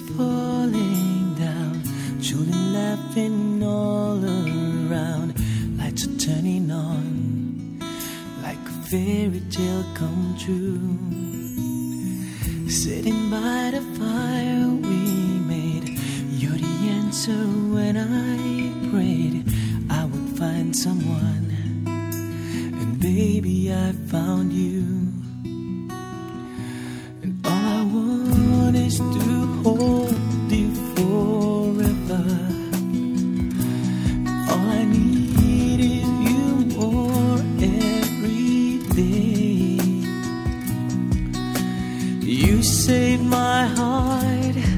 falling down, children laughing all around, lights are turning on, like a fairy tale come true. Sitting by the fire we made, you're the answer when I prayed I would find someone, and baby I found you. And all I want is to You saved my heart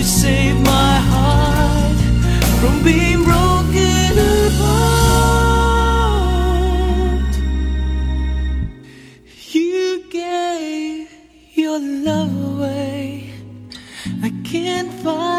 You save my heart from being broken apart. You gave your love away. I can't find